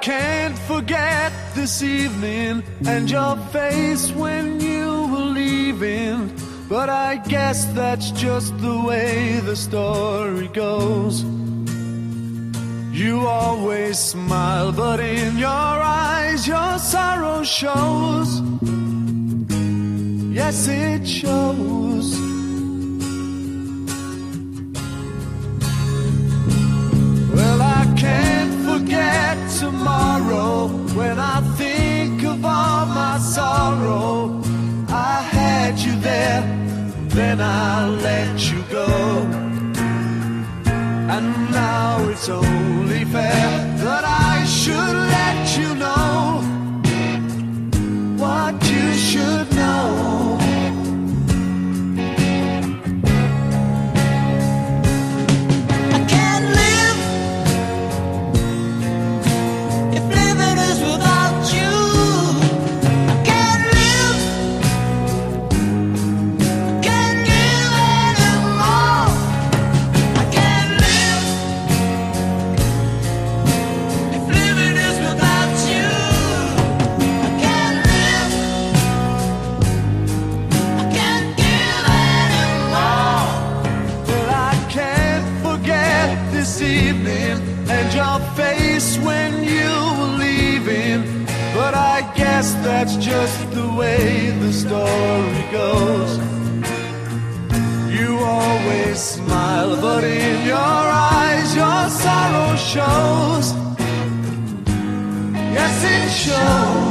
can't forget this evening and your face when you were leaving. But I guess that's just the way the story goes. You always smile, but in your eyes your sorrow shows. Yes, it shows. Then I'll let you go. And now it's only fair that I guess that's just the way the story goes. You always smile, but in your eyes your sorrow shows. Yes, it shows.